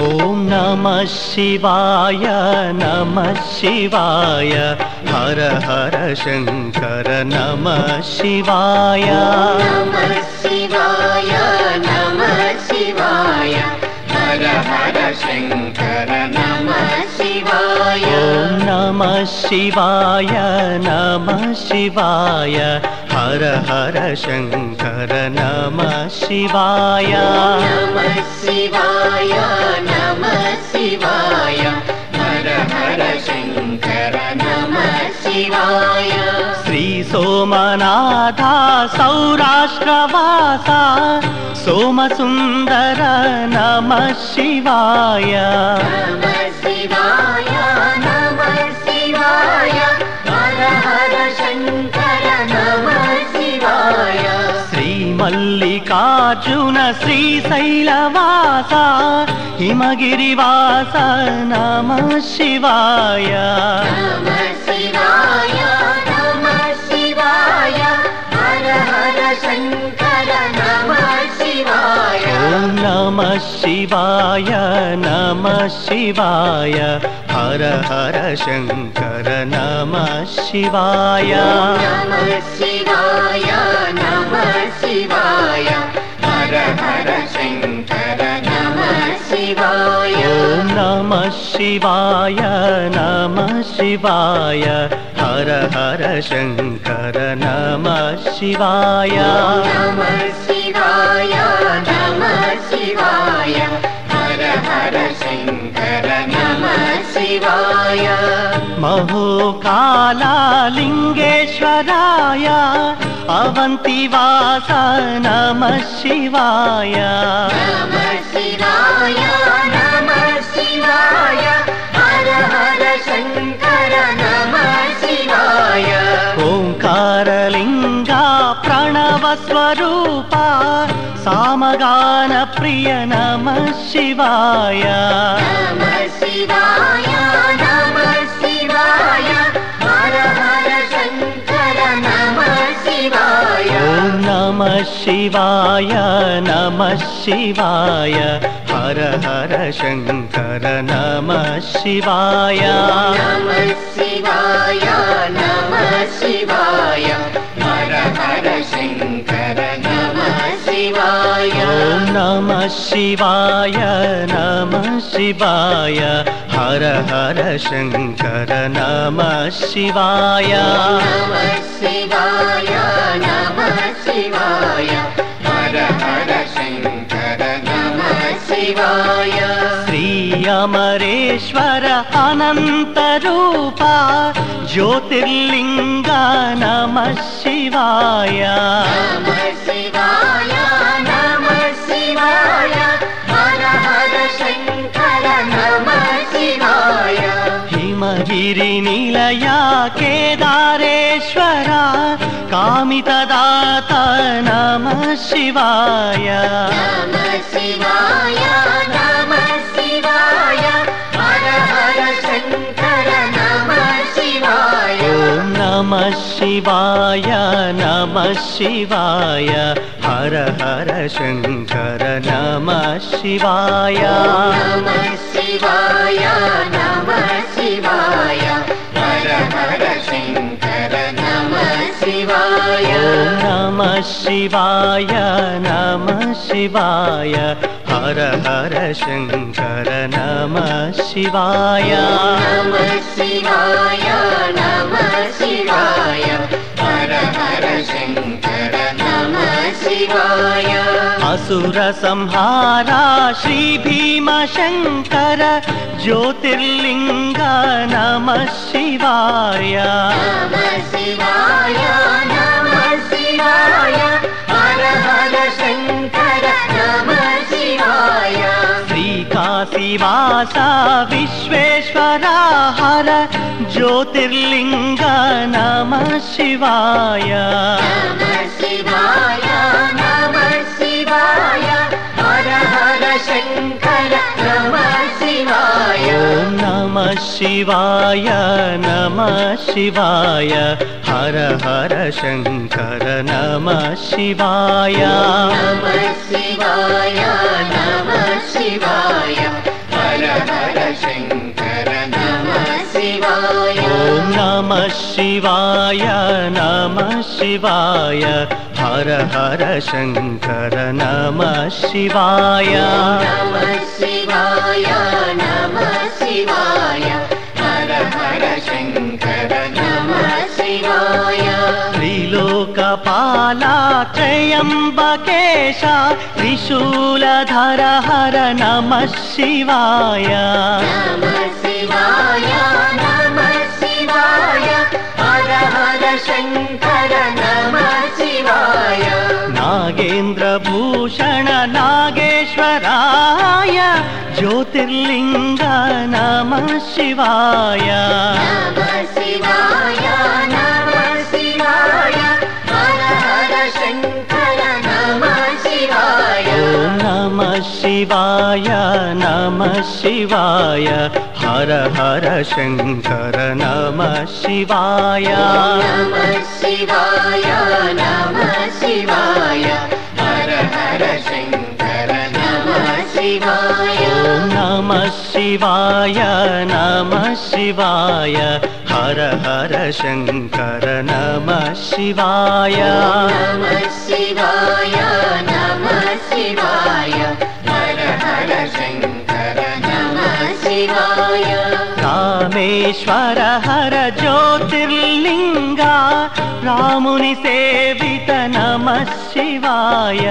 ॐ नमः शिवाय नमः शिवाय। हर हर शङ्कर नमः शिवाय। नमः शिवाय नमः शिवाय। हर हर शङ्कर नमः शिवाय। ॐ नमः शिवाय नमः शिवाय हर हर शङ्कर नमः शिवाय। नमः शिवाय नमः शिवाय। हर हर शङ्कर नमः शिवाय। श्रीसोमनाथा सौराष्ट्रवासा सोमसुन्दर नमः शिवाय। नमः शिवाय श्रीमल्लिकार्जुन श्रीशैलवासा हिमगिरिवास नमः शिवाय नमः शिवाय नमः शिवाय हर नमः शिवाय नमः शिवाय। हर हर शङ्कर नमः शिवाय। नमः शिवाय नमः शिवाय। हर हर शङ्कर नमः शिवाय। ॐ नमः शिवाय नमः शिवाय। हर हर शङ्कर नमः शिवाय। नमः शिवाय नमः शिवाय। हर हर शङ्कर नमः शिवाय। महोकालालिङ्गेश्वराय अवन्तिवास नमः शिवाय। नमः शिवाय नमः शिवाय। हर हर शङ्कर नमः शिवाय प्रणवस्वरूपा सामगानप्रिय नमः शिवाय शिवाय नमः शिवाय हर हर शङ्कर नमः शिवाय ॐ नमः शिवाय नमः शिवाय हर हर शङ्कर नमः शिवाय। नमः शिवाय नमः शिवाय शिवाय। नमः शिवाय नमः शिवाय हर हर शङ्कर नमः शिवाय। नमः शिवाय नमः शिवाय हर हर शङ्कर शिवाय श्री अमरेश्वर अनन्तरूपा ज्योतिर्लिङ्गा नमः शिवाय। नमः शिवाय नमः शिवाय हर हर शङ्कर नमः शिवाय। हिमगिरिनिलया केदारेश्वरा कामितदाता नमः शिवाय नमः शिवाय। नमः शिवाय हर हर शङ्कर नमः शिवाय। नमः शिवाय नमः शिवाय। हर हर शङ्कर नमः शिवाय। नमः शिवाय नमः शिवाय हर हर शङ्कर नमः शिवाय। नमः शिवाय नमः शिवाय हर हर शङ्कर नमः शिवाय। नमः शिवाय नमः शिवाय हर हर शङ्कर नमः शिवाय असुरसंहारा श्रीभीमशङ्कर ज्योतिर्लिङ्गा नमः शिवाय। नमः शिवाय नमः शिवाय विश्वेश्वरा हर ज्योतिर्लिङ्गा नमः शिवाय। नमः शिवाय नमः शिवाय हर हर शङ्कर नमः शिवाय। नमः शिवाय नमः शिवाय हर हर शङ्कर नमः शिवाय। नमः शिवाय नमः शिवाय। शङ्कर नमः शिवाय। ॐ नमः शिवाय नमः शिवाय। हर हर शङ्कर नमः शिवाय। नमः शिवाय नमः शिवाय। हर हर शङ्कर नमः शिवाय। त्रिलोकपाला त्रयम्बकेश त्रिशूलधर हर नमः शिवाय। नमः शिवाय नमः शिवाय हर हर शङ्कर नमः शिवाय। नागेन्द्रभूषण नागेश्वराय ज्योतिर्लिङ्ग नमः शिवाय। नमः शिवाय शिवाय नमः शिवाय हर हर शङ्कर नमः शिवाय। नमः शिवाय नमः शिवाय हर हर शङ्कर नमः शिवाय। नमः शिवाय नमः शिवाय हर हर शङ्कर नमः शिवाय। नमः शिवाय नमः शिवाय रामेश्वर हर ज्योतिर्लिङ्गा रामुनि सेवित नमः शिवाय।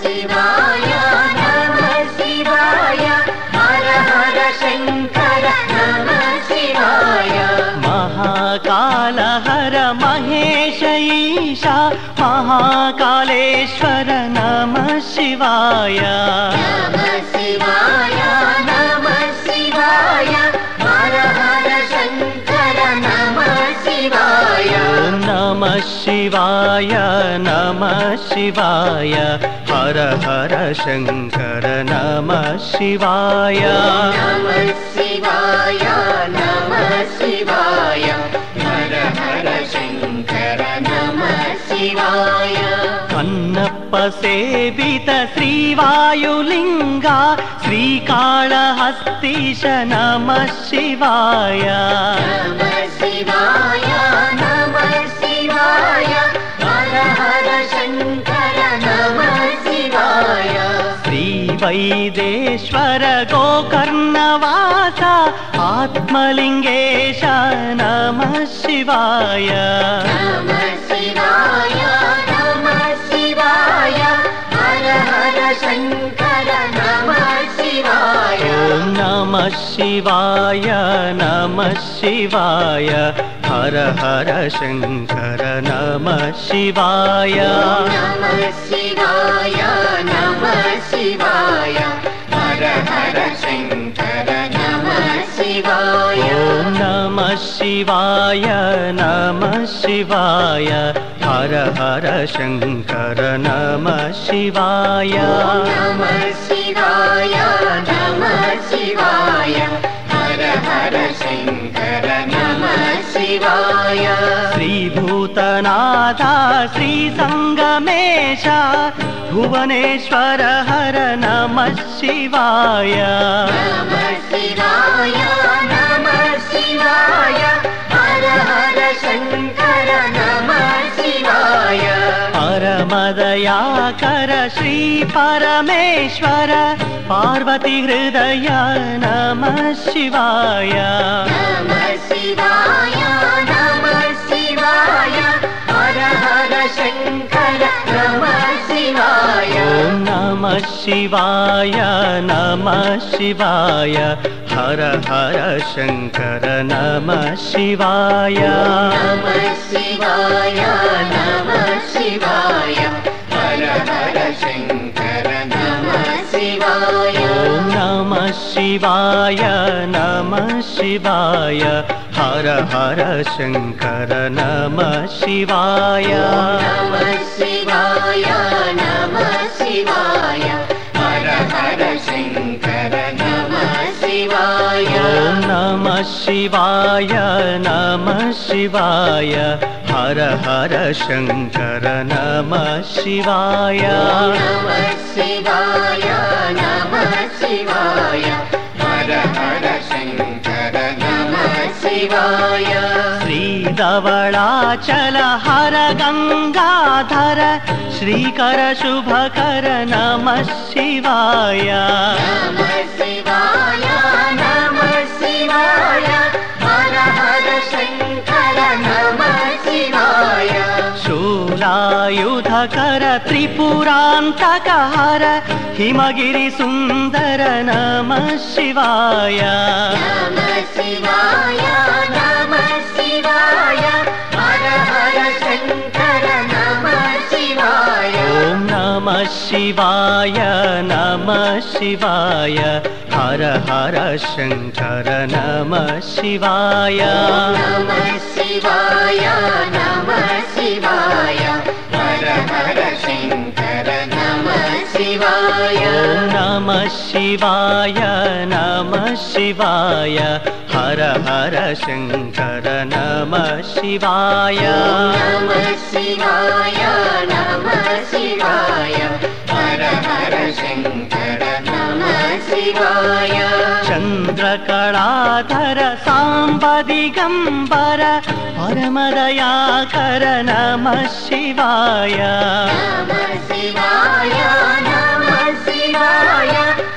शिवाय नमः शिवाय हर हर शङ्कर नमः शिवाय। महाकाल हर महेश ईशा महाकालेश्वर नमः शिवाय। शिवाय शिवाय नमः शिवाय हर हर शङ्कर नमः शिवाय। नमः शिवाय नमः शिवाय हर हर शङ्कर नमः शिवाय। कन्नप्प सेवित श्रीवायुलिङ्गा श्रीकाళहस्तीश नमः शिवाय। नमः शिवाय नमः शिवाय। हर हर शङ्कर नमः शिवाय श्रीवैदेश्वर गोकर्णवास आत्मलिङ्गेश नमः शिवाय नमः शिवाय नमः शिवाय हर हर शङ्कर नमः शिवाय नमः शिवाय नमः शिवाय हर हर शङ्कर नमः शिवाय। नमः शिवाय नमः शिवाय हर हर शङ्कर नमः शिवाय। ॐ नमः शिवाय नमः शिवाय हर हर शङ्कर नमः शिवाय। नमः शिवाय नमः शिवाय हर हर शङ्कर शिवाय। श्रीभूतनाथ श्रीसङ्गमेश भुवनेश्वर हर नमः शिवाय। नमः शिवाय नमः शिवाय हर हर शङ्कर नमः शिवाय परमदयाकर श्री परमेश्वर पार्वती हृदय नमः शिवाय नमः शिवाय नमः शिवाय हर हर शङ्कर नमः शिवाय नमः शिवाय नमः शिवाय हर हर शङ्कर नमः शिवाय। नमः शिवाय नमः शिवाय। हर हर शङ्कर नमः शिवाय। ॐ नमः शिवाय नमः शिवाय। हर हर शङ्कर नमः शिवाय। नमः शिवाय नमः शिवाय। हर हर शङ्कर शिवाय। नमः शिवाय नमः शिवाय। हर हर शङ्कर नमः शिवाय। नमः शिवाय नमः शिवाय। हर हर शिवाय। श्रीधवलाचल हर गङ्गाधर। श्रीकर शुभकर नमः शिवाय। नमः शिवाय शूलायुधकर त्रिपुरान्तकहर हिमगिरिसुन्दर नमः शिवाय। नमः शिवाय नमः शिवाय हर हर शङ्कर नमः शिवाय। ॐ नमः शिवाय नमः शिवाय हर हर शङ्कर नमः शिवाय। नमः शिवाय शिवाय नमः शिवाय। हर हर शङ्कर नमः शिवाय। नमः शिवाय नमः शिवाय। हर हर शङ्कर नमः शिवाय। चन्द्रकलाधर साम्ब दिगम्बर परमदयाकर नमः शिवाय। नमः शिवाय नमः शिवाय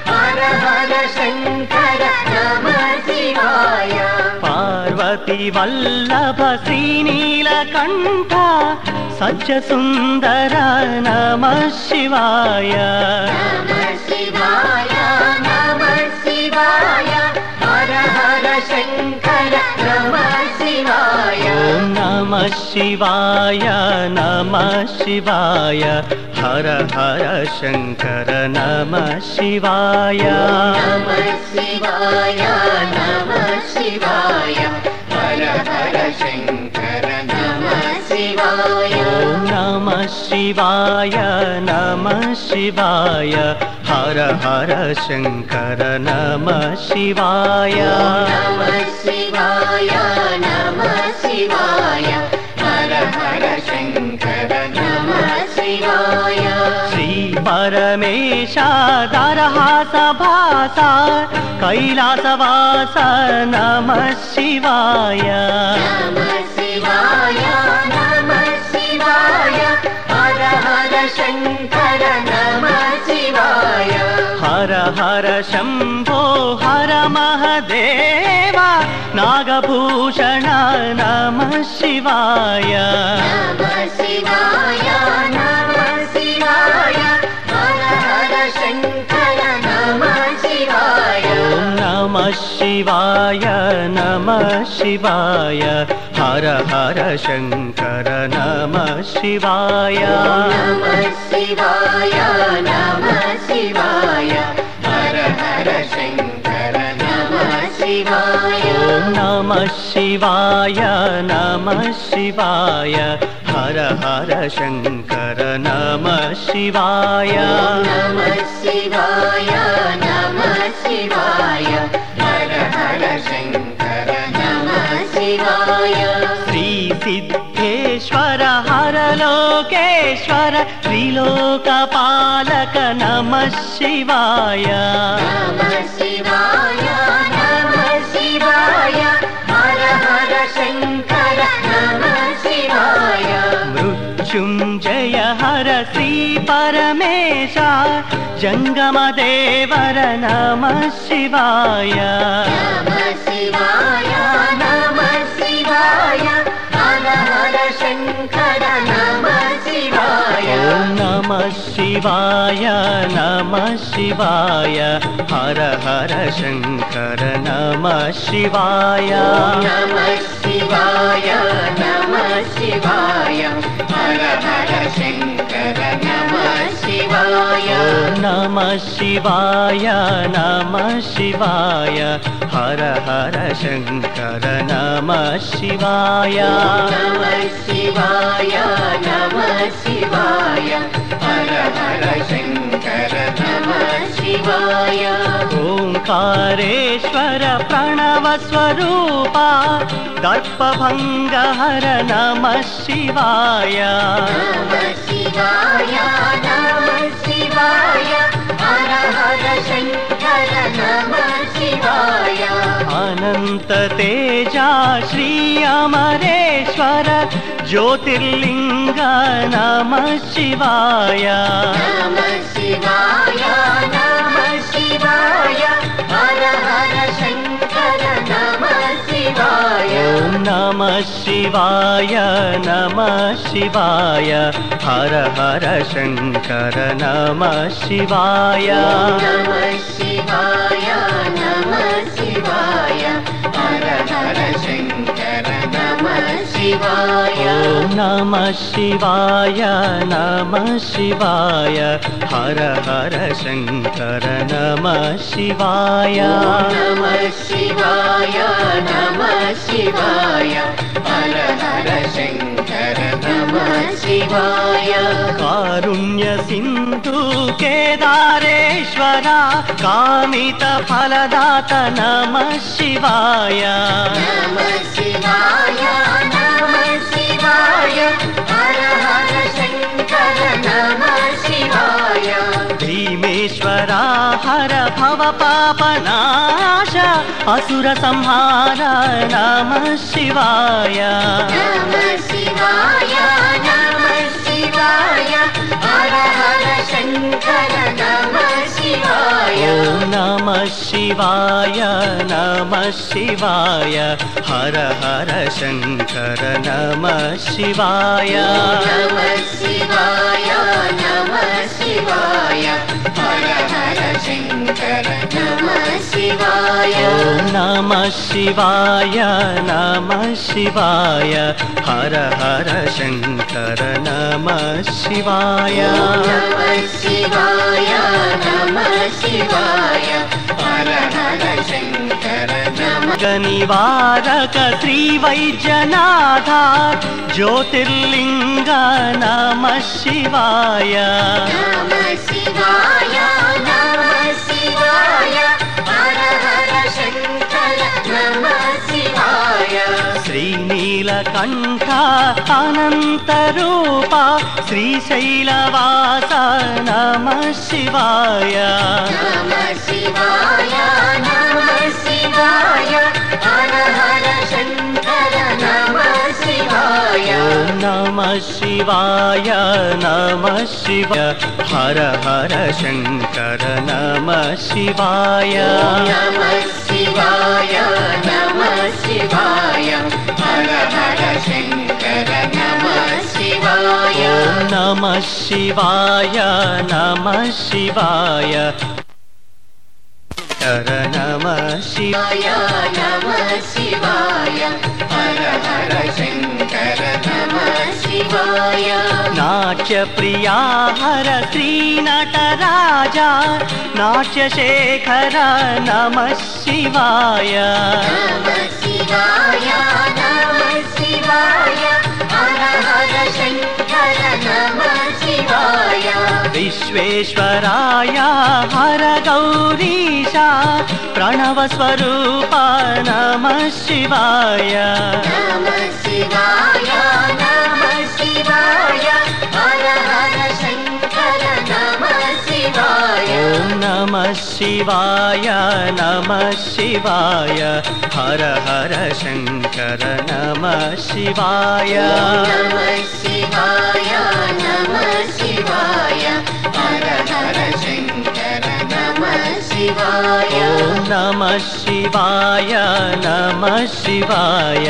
पार्वती वल्लभ श्रीनीलकण्ठ सज्ज सुन्दर नमः शिवाय नमः शिवाय नमः शिवाय हर हर शङ्कर नमः शिवाय नमः शिवाय नमः शिवाय हर हर शङ्कर नमः शिवाय नमः शिवाय नमः शिवाय शङ्कर नमः शिवाय नमः शिवाय नमः शिवाय हर हर शङ्कर नमः शिवाय। नमः शिवाय नमः शिवाय शिवाय श्री भासा कैलासवास नमः शिवाय नमः शिवाय नमः शिवाय हर हर शङ्कर नमः शिवाय हर हर शम्भो हर महदेव नागभूषण नमः शिवाय नमः शिवाय शिवाय नमः शिवाय हर हर शङ्कर नमः शिवाय। नमः शिवाय नमः शिवाय हर हर शङ्कर नमः शिवाय। नमः शिवाय नमः शिवाय हर हर शङ्कर नमः शिवाय। नमः शिवाय नमः शिवाय शिवाय श्रीसिद्धेश्वर हर लोकेश्वर त्रिलोकपालक नमः शिवाय नमः शिवाय नमः शिवाय मृत्युञ्जय हर श्रीपरमेश जङ्गमदेवर नमः शिवाय। नमः शिवाय नमः शिवाय हर हर शङ्कर नमः शिवाय। नमः शिवाय नमः शिवाय हर हर शङ्कर नमः शिवाय। नमः शिवाय नमः शिवाय नमः शिवाय ॐ नमः शिवाय नमः शिवाय हर हर शङ्कर नमः शिवाय। नमः शिवाय नमः शिवाय हर हर शङ्कर नमः शिवाय ओङ्कारेश्वर प्रणवस्वरूपा दर्पभङ्गहर नमः शिवाय। नमः शिवाय नमः शिवाय हर हर शङ्कर नमः शिवाय। अनन्ततेजा श्री अमरेश्वर ज्योतिर्लिङ्ग नमः शिवाय। नमः शिवाय नमः शिवाय नमः शिवाय। ॐ नमः शिवाय नमः शिवाय हर हर शङ्कर नमः शिवाय। नमः शिवाय नमः शिवाय। नमः शिवाय नमः शिवाय हर हर शङ्कर नमः शिवाय। नमः शिवाय नमः शिवाय हर हर शङ्कर नमः शिवाय। कारुण्य सिन्धु केदारेश्वरा कामितफलदात नमः शिवाय। नमः शिवाय नमः शिवाय हर हर शङ्कर नमः शिवाय। भीमेश्वरा हर भवपापनाश असुरसंहार नमः शिवाय। नमः शिवाय नमः शिवाय शङ्कर नमः नमः शिवाय नमः शिवाय हर हर शङ्कर नमः शिवाय। नमः शिवाय नमः शिवाय हर हर शङ्कर नमः शिवाय। नमः शिवाय नमः शिवाय हर हर शङ्कर नमः शिवाय। नमः शिवाय नमः शिवाय शङ्कर नमः निवारक श्रीवैद्यनाथ ज्योतिर्लिङ्ग नमः शिवाय। नमः शिवाय श्रीनीलकण्ठ अनन्तरूपा श्रीशैलवास नमः शिवाय नमः शिवाय नमः शिवाय हर हर शङ्कर नमः शिवाय नमः शिवाय हर हर शङ्कर नमः शिवाय नमः शिवाय नमः शिवाय नमः शिवाय नमः शिवाय। हर नमः शिवाय नमः शिवाय। हर हर शङ्कर नमः शिवाय नाट्यप्रिया हर श्रीनटराजा नाट्यशेखर नमः शिवाय। नमः शिवाय शिवाय। शङ्कर नमः शिवाय विश्वेश्वराय हर गौरीशा प्रणवस्वरूप नमः शिवाय नमः शिवाय नमः शिवाय नमः शिवाय नमः शिवाय। हर हर शङ्कर नमः शिवाय। नमः शिवाय नमः शिवाय। हर हर शङ्कर नमः शिवाय। ॐ नमः शिवाय नमः शिवाय।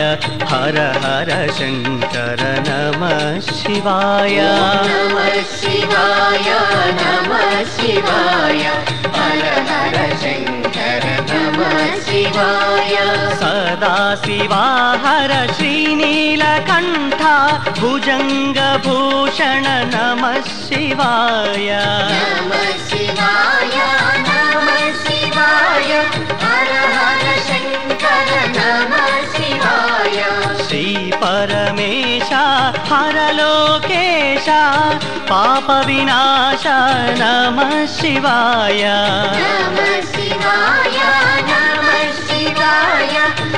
हर हर शङ्कर नमः शिवाय शिवाय नमः शिवाय। हर हर शङ्कर नमः शिवाय। सदा शिवा हर श्रीनीलकण्ठ भुजङ्गभूषण नमः शिवाय। नमः शिवाय नमः शिवाय। हर हर शङ्कर नमः शिवाय। श्रीपरमेश हर लोकेश पापविनाश नमः शिवाय नमः शिवाय नमः शिवाय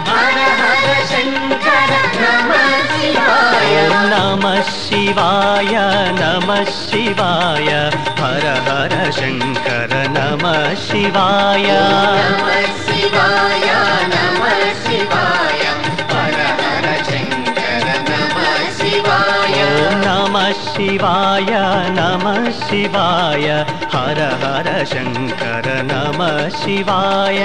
हर हर शङ्कर नमः शिवाय नमः शिवाय नमः शिवाय हर हर शङ्कर नमः शिवाय नमः शिवाय नमः शिवाय शिवाय नमः शिवाय। हर हर शङ्कर नमः शिवाय।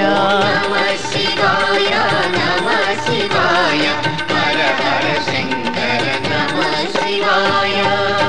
शिवाय नमः शिवाय। हर हर शङ्कर नमः शिवाय।